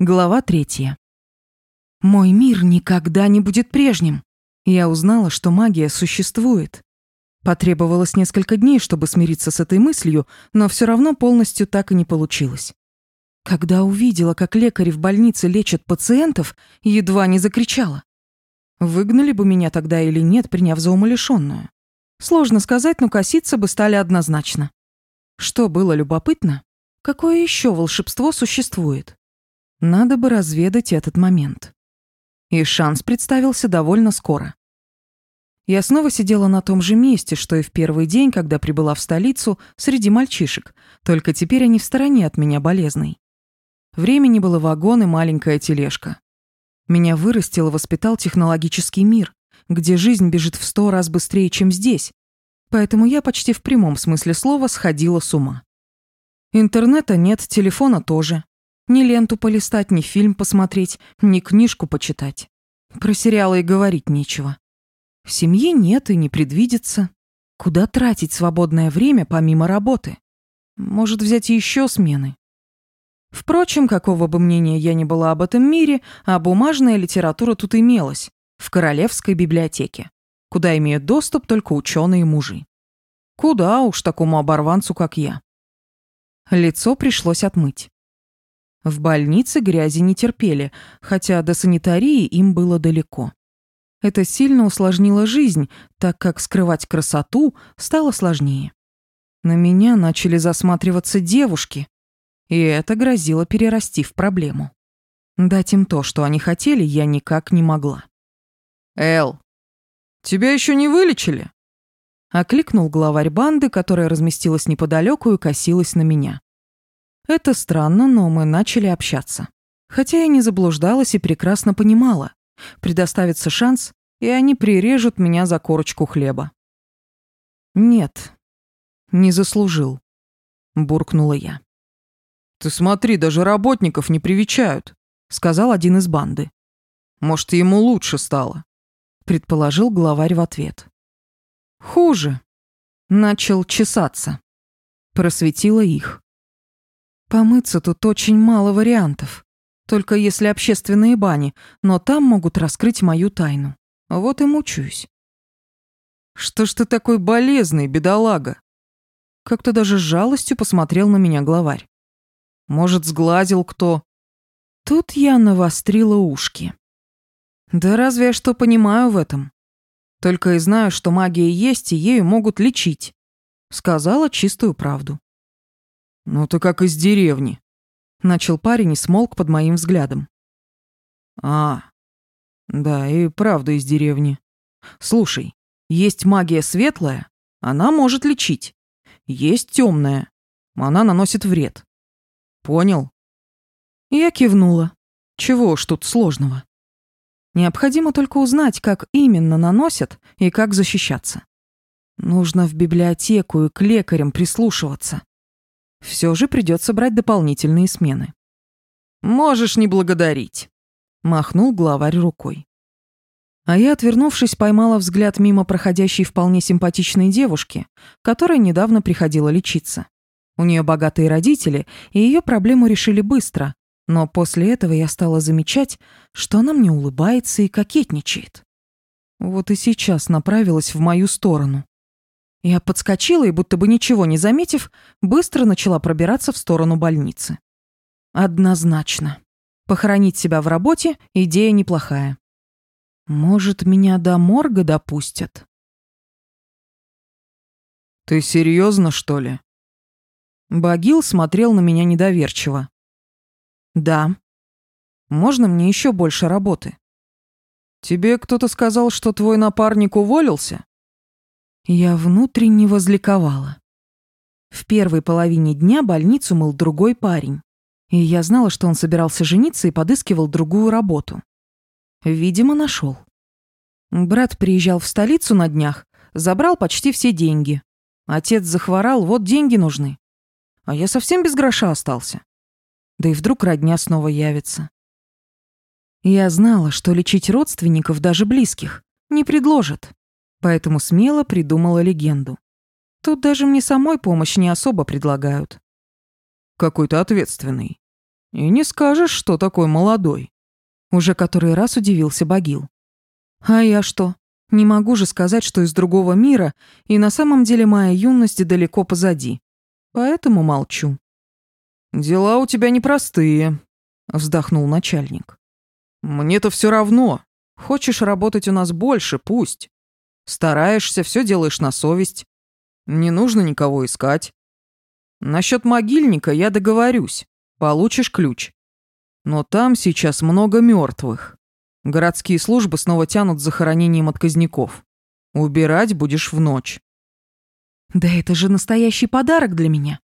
Глава третья. Мой мир никогда не будет прежним. Я узнала, что магия существует. Потребовалось несколько дней, чтобы смириться с этой мыслью, но все равно полностью так и не получилось. Когда увидела, как лекари в больнице лечат пациентов, едва не закричала. Выгнали бы меня тогда или нет, приняв за умалишенную. Сложно сказать, но коситься бы стали однозначно. Что было любопытно? Какое еще волшебство существует? Надо бы разведать этот момент. И шанс представился довольно скоро. Я снова сидела на том же месте, что и в первый день, когда прибыла в столицу, среди мальчишек, только теперь они в стороне от меня болезной. Времени было вагон и маленькая тележка. Меня вырастил и воспитал технологический мир, где жизнь бежит в сто раз быстрее, чем здесь, поэтому я почти в прямом смысле слова сходила с ума. Интернета нет, телефона тоже ни ленту полистать, ни фильм посмотреть, ни книжку почитать. Про сериалы и говорить нечего. В семье нет и не предвидится. Куда тратить свободное время помимо работы? Может, взять еще смены? Впрочем, какого бы мнения я ни была об этом мире, а бумажная литература тут имелась, в Королевской библиотеке, куда имеют доступ только ученые-мужи. Куда уж такому оборванцу, как я. Лицо пришлось отмыть. В больнице грязи не терпели, хотя до санитарии им было далеко. Это сильно усложнило жизнь, так как скрывать красоту стало сложнее. На меня начали засматриваться девушки, и это грозило перерасти в проблему. Дать им то, что они хотели, я никак не могла. «Эл, тебя еще не вылечили?» Окликнул главарь банды, которая разместилась неподалеку и косилась на меня. Это странно, но мы начали общаться. Хотя я не заблуждалась и прекрасно понимала. Предоставится шанс, и они прирежут меня за корочку хлеба. «Нет, не заслужил», — буркнула я. «Ты смотри, даже работников не привечают», — сказал один из банды. «Может, ему лучше стало», — предположил главарь в ответ. «Хуже», начал чесаться. Просветила их. Помыться тут очень мало вариантов. Только если общественные бани, но там могут раскрыть мою тайну. Вот и мучаюсь. Что ж ты такой болезный, бедолага? Как-то даже с жалостью посмотрел на меня главарь. Может, сглазил кто? Тут я навострила ушки. Да разве я что понимаю в этом? Только и знаю, что магия есть, и ею могут лечить. Сказала чистую правду. «Ну ты как из деревни», — начал парень и смолк под моим взглядом. «А, да, и правда из деревни. Слушай, есть магия светлая, она может лечить. Есть темная, она наносит вред. Понял?» Я кивнула. Чего уж тут сложного? Необходимо только узнать, как именно наносят и как защищаться. Нужно в библиотеку и к лекарям прислушиваться все же придется брать дополнительные смены. «Можешь не благодарить», — махнул главарь рукой. А я, отвернувшись, поймала взгляд мимо проходящей вполне симпатичной девушки, которая недавно приходила лечиться. У нее богатые родители, и ее проблему решили быстро, но после этого я стала замечать, что она мне улыбается и кокетничает. Вот и сейчас направилась в мою сторону. Я подскочила и, будто бы ничего не заметив, быстро начала пробираться в сторону больницы. Однозначно. Похоронить себя в работе – идея неплохая. Может, меня до морга допустят? Ты серьезно, что ли? Багил смотрел на меня недоверчиво. Да. Можно мне еще больше работы? Тебе кто-то сказал, что твой напарник уволился? Я внутренне возликовала. В первой половине дня больницу мыл другой парень, и я знала, что он собирался жениться и подыскивал другую работу. Видимо, нашел. Брат приезжал в столицу на днях, забрал почти все деньги. Отец захворал, вот деньги нужны. А я совсем без гроша остался. Да и вдруг родня снова явится. Я знала, что лечить родственников, даже близких, не предложат поэтому смело придумала легенду. Тут даже мне самой помощь не особо предлагают. Какой то ответственный. И не скажешь, что такой молодой. Уже который раз удивился Багил. А я что? Не могу же сказать, что из другого мира, и на самом деле моя юность далеко позади. Поэтому молчу. «Дела у тебя непростые», — вздохнул начальник. «Мне-то все равно. Хочешь работать у нас больше, пусть. Стараешься, все делаешь на совесть. Не нужно никого искать. Насчет могильника я договорюсь. Получишь ключ. Но там сейчас много мертвых. Городские службы снова тянут за хоронением отказников. Убирать будешь в ночь. Да это же настоящий подарок для меня.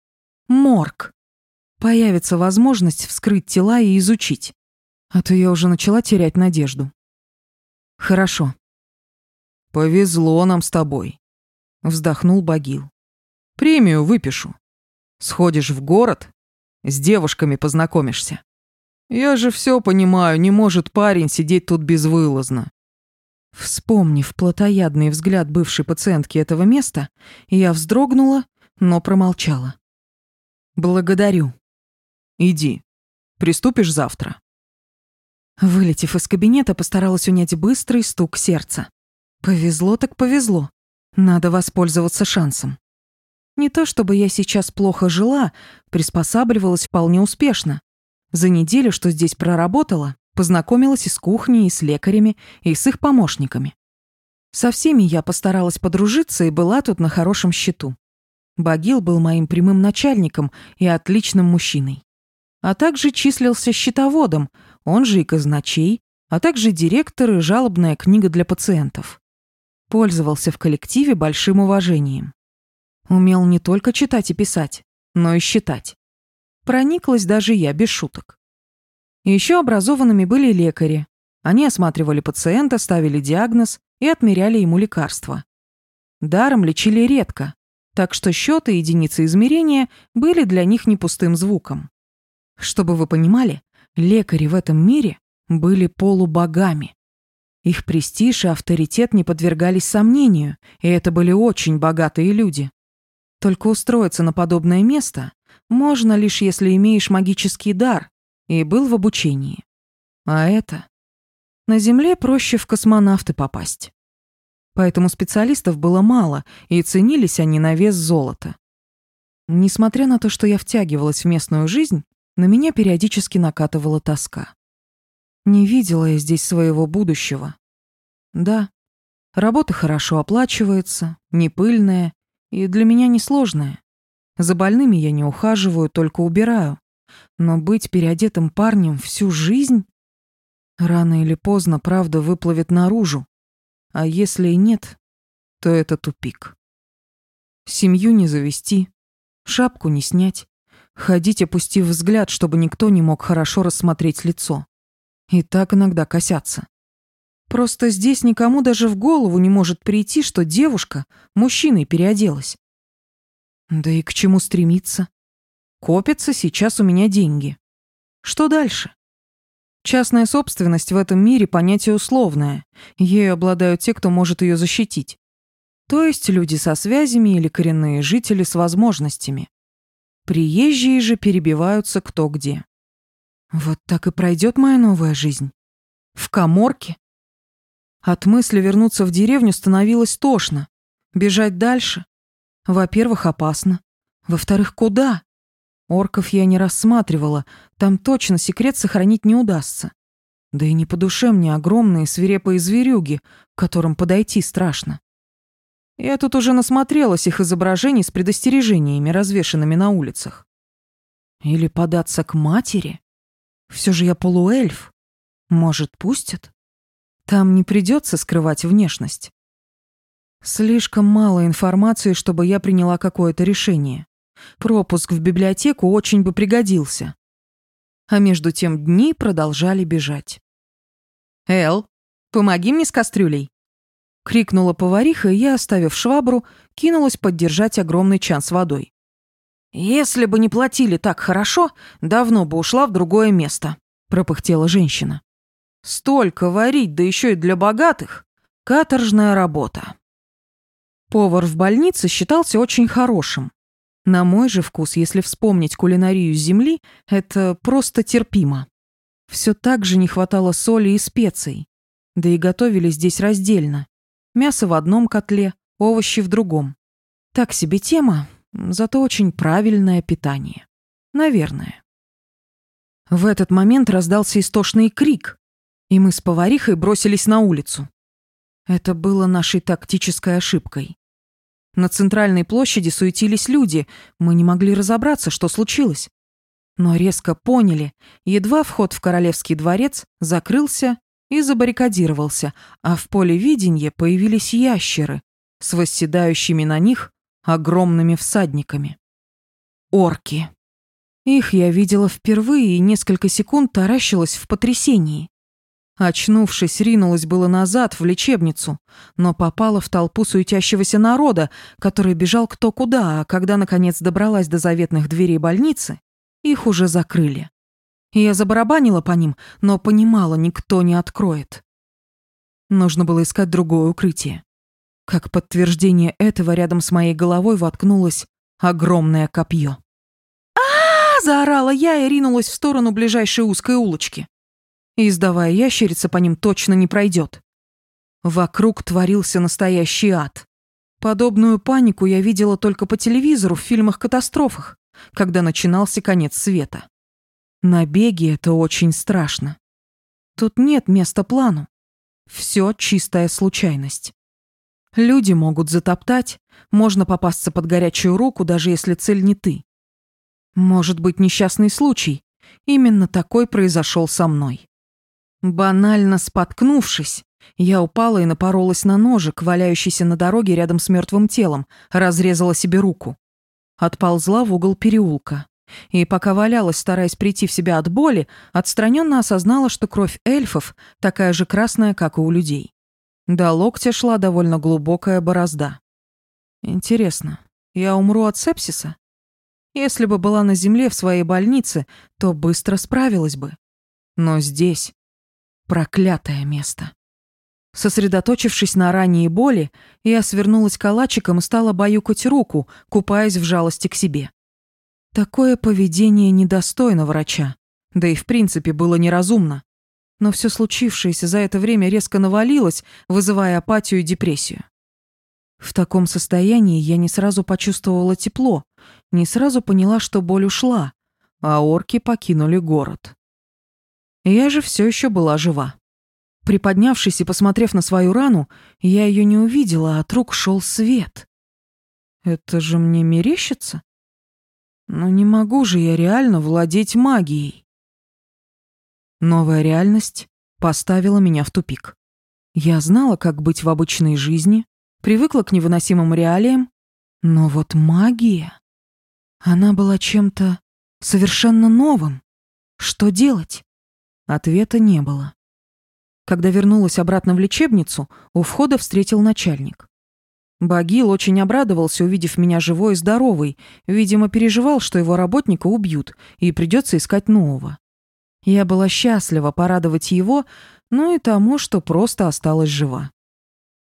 Морг. Появится возможность вскрыть тела и изучить. А то я уже начала терять надежду. Хорошо. «Повезло нам с тобой», — вздохнул Багил. «Премию выпишу. Сходишь в город, с девушками познакомишься. Я же все понимаю, не может парень сидеть тут безвылазно». Вспомнив плотоядный взгляд бывшей пациентки этого места, я вздрогнула, но промолчала. «Благодарю». «Иди. Приступишь завтра». Вылетев из кабинета, постаралась унять быстрый стук сердца. Повезло так повезло. Надо воспользоваться шансом. Не то чтобы я сейчас плохо жила, приспосабливалась вполне успешно. За неделю, что здесь проработала, познакомилась и с кухней, и с лекарями, и с их помощниками. Со всеми я постаралась подружиться и была тут на хорошем счету. Багил был моим прямым начальником и отличным мужчиной. А также числился счетоводом, он же и казначей, а также директор и жалобная книга для пациентов пользовался в коллективе большим уважением. Умел не только читать и писать, но и считать. Прониклась даже я без шуток. Еще образованными были лекари. Они осматривали пациента, ставили диагноз и отмеряли ему лекарства. Даром лечили редко, так что счеты и единицы измерения были для них не пустым звуком. Чтобы вы понимали, лекари в этом мире были полубогами. Их престиж и авторитет не подвергались сомнению, и это были очень богатые люди. Только устроиться на подобное место можно лишь если имеешь магический дар и был в обучении. А это... На Земле проще в космонавты попасть. Поэтому специалистов было мало, и ценились они на вес золота. Несмотря на то, что я втягивалась в местную жизнь, на меня периодически накатывала тоска. Не видела я здесь своего будущего. Да, работа хорошо оплачивается, не пыльная и для меня несложная. За больными я не ухаживаю, только убираю. Но быть переодетым парнем всю жизнь... Рано или поздно правда выплывет наружу. А если и нет, то это тупик. Семью не завести, шапку не снять, ходить, опустив взгляд, чтобы никто не мог хорошо рассмотреть лицо и так иногда косятся. Просто здесь никому даже в голову не может прийти, что девушка мужчиной переоделась. Да и к чему стремиться? Копятся сейчас у меня деньги. Что дальше? Частная собственность в этом мире понятие условное. Ею обладают те, кто может ее защитить. То есть люди со связями или коренные жители с возможностями. Приезжие же перебиваются кто где. Вот так и пройдет моя новая жизнь. В коморке. От мысли вернуться в деревню становилось тошно. Бежать дальше? Во-первых, опасно. Во-вторых, куда? Орков я не рассматривала, там точно секрет сохранить не удастся. Да и не по душе мне огромные свирепые зверюги, к которым подойти страшно. Я тут уже насмотрелась их изображений с предостережениями, развешанными на улицах. Или податься к матери? Все же я полуэльф. Может, пустят? Там не придется скрывать внешность. Слишком мало информации, чтобы я приняла какое-то решение. Пропуск в библиотеку очень бы пригодился. А между тем дни продолжали бежать. «Эл, помоги мне с кастрюлей!» Крикнула повариха, и я, оставив швабру, кинулась поддержать огромный чан с водой. «Если бы не платили так хорошо, давно бы ушла в другое место», — пропыхтела женщина. «Столько варить, да еще и для богатых! Каторжная работа!» Повар в больнице считался очень хорошим. На мой же вкус, если вспомнить кулинарию земли, это просто терпимо. Все так же не хватало соли и специй. Да и готовили здесь раздельно. Мясо в одном котле, овощи в другом. Так себе тема, Зато очень правильное питание. Наверное. В этот момент раздался истошный крик, и мы с поварихой бросились на улицу. Это было нашей тактической ошибкой. На центральной площади суетились люди, мы не могли разобраться, что случилось. Но резко поняли, едва вход в королевский дворец закрылся и забаррикадировался, а в поле видения появились ящеры с восседающими на них огромными всадниками. Орки. Их я видела впервые и несколько секунд таращилась в потрясении. Очнувшись, ринулась было назад, в лечебницу, но попала в толпу суетящегося народа, который бежал кто куда, а когда, наконец, добралась до заветных дверей больницы, их уже закрыли. Я забарабанила по ним, но понимала, никто не откроет. Нужно было искать другое укрытие. Как подтверждение этого рядом с моей головой воткнулось огромное копье. а, -а, -а заорала я и ринулась в сторону ближайшей узкой улочки. Издавая ящерица по ним точно не пройдет. Вокруг творился настоящий ад. Подобную панику я видела только по телевизору в фильмах-катастрофах, когда начинался конец света. Набеги — это очень страшно. Тут нет места плану. Все чистая случайность. Люди могут затоптать, можно попасться под горячую руку, даже если цель не ты. Может быть, несчастный случай. Именно такой произошел со мной. Банально споткнувшись, я упала и напоролась на ножик, валяющийся на дороге рядом с мертвым телом, разрезала себе руку. Отползла в угол переулка. И пока валялась, стараясь прийти в себя от боли, отстраненно осознала, что кровь эльфов такая же красная, как и у людей. До локтя шла довольно глубокая борозда. Интересно, я умру от сепсиса? Если бы была на земле в своей больнице, то быстро справилась бы. Но здесь проклятое место. Сосредоточившись на ранней боли, я свернулась калачиком и стала баюкать руку, купаясь в жалости к себе. Такое поведение недостойно врача, да и в принципе было неразумно. Но все случившееся за это время резко навалилось, вызывая апатию и депрессию. В таком состоянии я не сразу почувствовала тепло, не сразу поняла, что боль ушла, а орки покинули город. Я же все еще была жива. Приподнявшись и посмотрев на свою рану, я ее не увидела, а от рук шел свет. Это же мне мерещится? Но не могу же я реально владеть магией. Новая реальность поставила меня в тупик. Я знала, как быть в обычной жизни, привыкла к невыносимым реалиям, но вот магия... Она была чем-то совершенно новым. Что делать? Ответа не было. Когда вернулась обратно в лечебницу, у входа встретил начальник. Багил очень обрадовался, увидев меня живой и здоровой. Видимо, переживал, что его работника убьют и придется искать нового. Я была счастлива порадовать его, ну и тому, что просто осталась жива.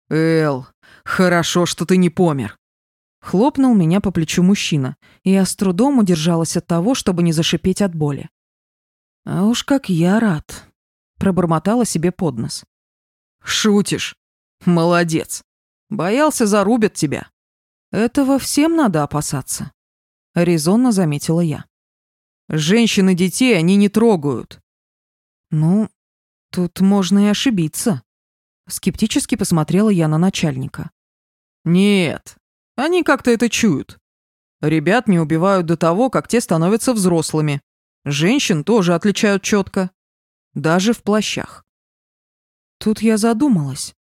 «Эл, хорошо, что ты не помер!» Хлопнул меня по плечу мужчина, и я с трудом удержалась от того, чтобы не зашипеть от боли. «А уж как я рад!» – пробормотала себе под нос. «Шутишь? Молодец! Боялся, зарубят тебя!» «Этого всем надо опасаться», – резонно заметила я. Женщины детей они не трогают». «Ну, тут можно и ошибиться». Скептически посмотрела я на начальника. «Нет, они как-то это чуют. Ребят не убивают до того, как те становятся взрослыми. Женщин тоже отличают четко. Даже в плащах». Тут я задумалась.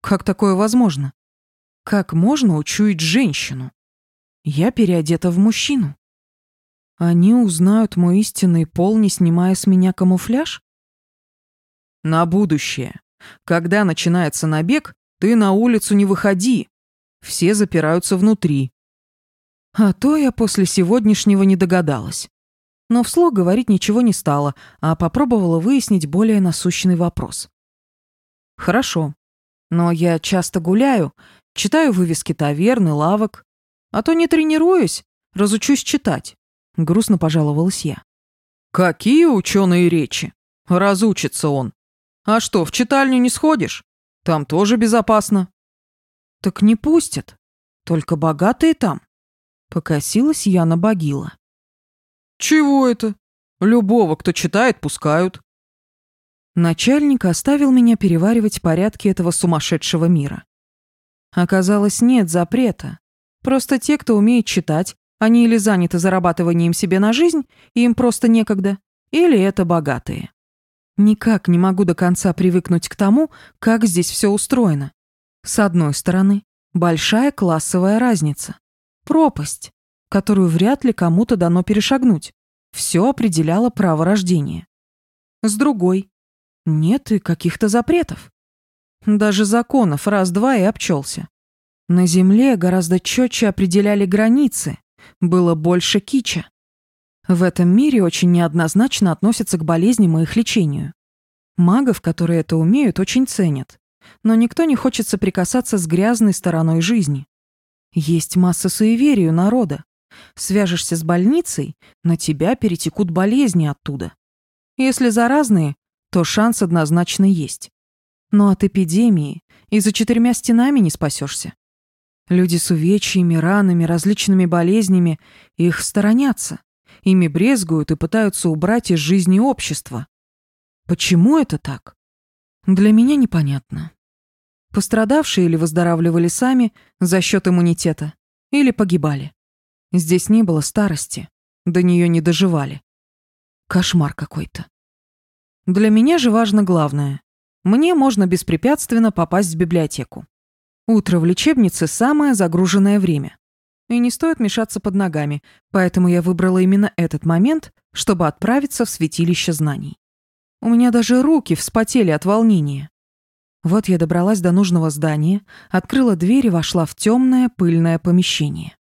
Как такое возможно? Как можно учуять женщину? Я переодета в мужчину. Они узнают мой истинный пол, не снимая с меня камуфляж? На будущее. Когда начинается набег, ты на улицу не выходи. Все запираются внутри. А то я после сегодняшнего не догадалась. Но вслух говорить ничего не стала, а попробовала выяснить более насущный вопрос. Хорошо. Но я часто гуляю, читаю вывески таверны, лавок. А то не тренируюсь, разучусь читать. — грустно пожаловалась я. «Какие ученые речи? Разучится он. А что, в читальню не сходишь? Там тоже безопасно». «Так не пустят. Только богатые там». Покосилась я на богила. «Чего это? Любого, кто читает, пускают». Начальник оставил меня переваривать порядки этого сумасшедшего мира. Оказалось, нет запрета. Просто те, кто умеет читать, они или заняты зарабатыванием себе на жизнь, и им просто некогда, или это богатые. Никак не могу до конца привыкнуть к тому, как здесь все устроено. С одной стороны, большая классовая разница. Пропасть, которую вряд ли кому-то дано перешагнуть. Все определяло право рождения. С другой, нет и каких-то запретов. Даже законов раз-два и обчелся. На земле гораздо четче определяли границы, было больше кича. В этом мире очень неоднозначно относятся к болезням и их лечению. Магов, которые это умеют, очень ценят. Но никто не хочет соприкасаться с грязной стороной жизни. Есть масса суеверий у народа. Свяжешься с больницей, на тебя перетекут болезни оттуда. Если заразные, то шанс однозначно есть. Но от эпидемии и за четырьмя стенами не спасешься. Люди с увечьями, ранами, различными болезнями их сторонятся. Ими брезгуют и пытаются убрать из жизни общества. Почему это так? Для меня непонятно. Пострадавшие или выздоравливали сами за счет иммунитета, или погибали. Здесь не было старости, до нее не доживали. Кошмар какой-то. Для меня же важно главное. Мне можно беспрепятственно попасть в библиотеку. Утро в лечебнице – самое загруженное время. И не стоит мешаться под ногами, поэтому я выбрала именно этот момент, чтобы отправиться в святилище знаний. У меня даже руки вспотели от волнения. Вот я добралась до нужного здания, открыла дверь и вошла в темное пыльное помещение.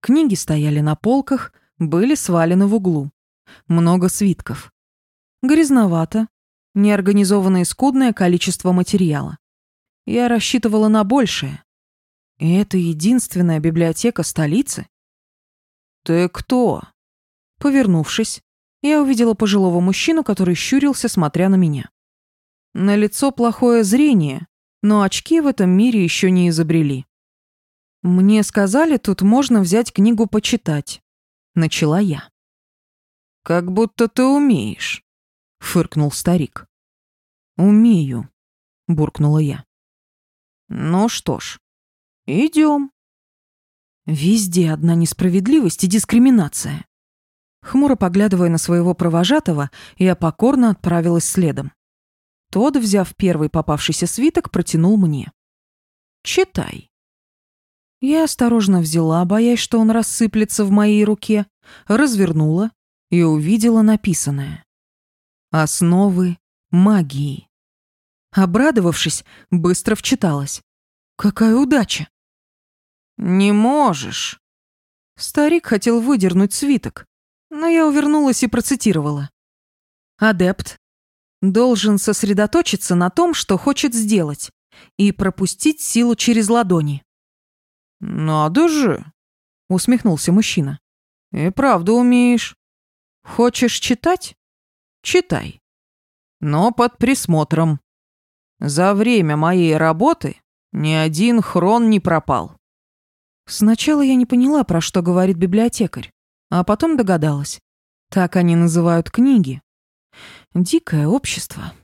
Книги стояли на полках, были свалены в углу. Много свитков. Грязновато, неорганизованное и скудное количество материала. Я рассчитывала на большее. И это единственная библиотека столицы? Ты кто? Повернувшись, я увидела пожилого мужчину, который щурился, смотря на меня. На лицо плохое зрение, но очки в этом мире еще не изобрели. Мне сказали, тут можно взять книгу почитать. Начала я. Как будто ты умеешь, фыркнул старик. Умею, буркнула я. Ну что ж, идем. Везде одна несправедливость и дискриминация. Хмуро поглядывая на своего провожатого, я покорно отправилась следом. Тот, взяв первый попавшийся свиток, протянул мне. «Читай». Я осторожно взяла, боясь, что он рассыплется в моей руке, развернула и увидела написанное. «Основы магии» обрадовавшись, быстро вчиталась. «Какая удача!» «Не можешь!» Старик хотел выдернуть свиток, но я увернулась и процитировала. «Адепт должен сосредоточиться на том, что хочет сделать, и пропустить силу через ладони». «Надо же!» — усмехнулся мужчина. «И правда умеешь. Хочешь читать? Читай. Но под присмотром». За время моей работы ни один хрон не пропал. Сначала я не поняла, про что говорит библиотекарь, а потом догадалась. Так они называют книги. Дикое общество.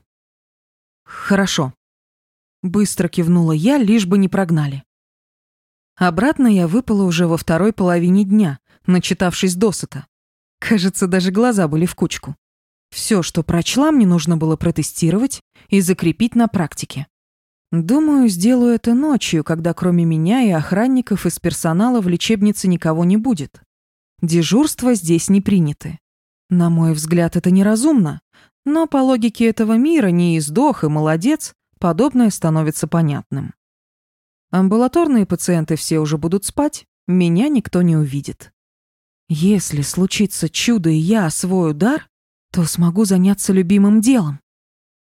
Хорошо. Быстро кивнула я, лишь бы не прогнали. Обратно я выпала уже во второй половине дня, начитавшись досыта. Кажется, даже глаза были в кучку. Все, что прочла, мне нужно было протестировать и закрепить на практике. Думаю, сделаю это ночью, когда кроме меня и охранников из персонала в лечебнице никого не будет. Дежурства здесь не приняты. На мой взгляд, это неразумно, но по логике этого мира не издох и молодец, подобное становится понятным. Амбулаторные пациенты все уже будут спать, меня никто не увидит. Если случится чудо и я освою дар, то смогу заняться любимым делом.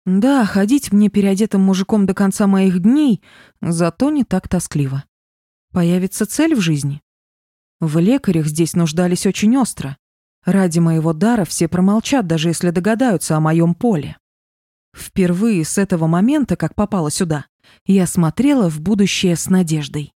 Да, ходить мне переодетым мужиком до конца моих дней, зато не так тоскливо. Появится цель в жизни. В лекарях здесь нуждались очень остро. Ради моего дара все промолчат, даже если догадаются о моем поле. Впервые с этого момента, как попала сюда, я смотрела в будущее с надеждой.